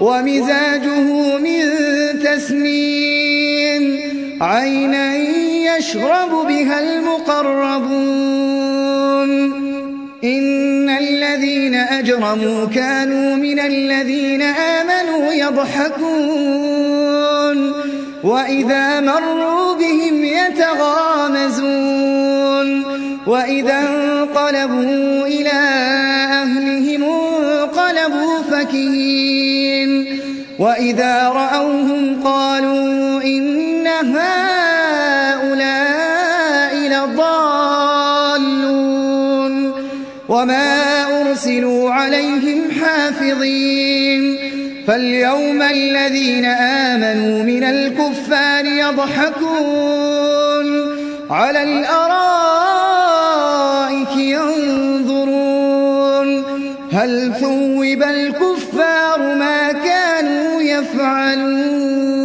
ومزاجه من تسنيم. عينا يشرب بها المقربون. إن الذين أجرموا كانوا من الذين آمنوا يضحكون. وإذا مروا بهم يتغامزون. وإذا انقلبوا إلى وإذا رأوهم قالوا إن هؤلاء لضالون وما أرسلوا عليهم حافظين فاليوم الذين آمنوا من الكفار يضحكون على الأرائك ينظرون هل ثوب الكفار ما يفعلون.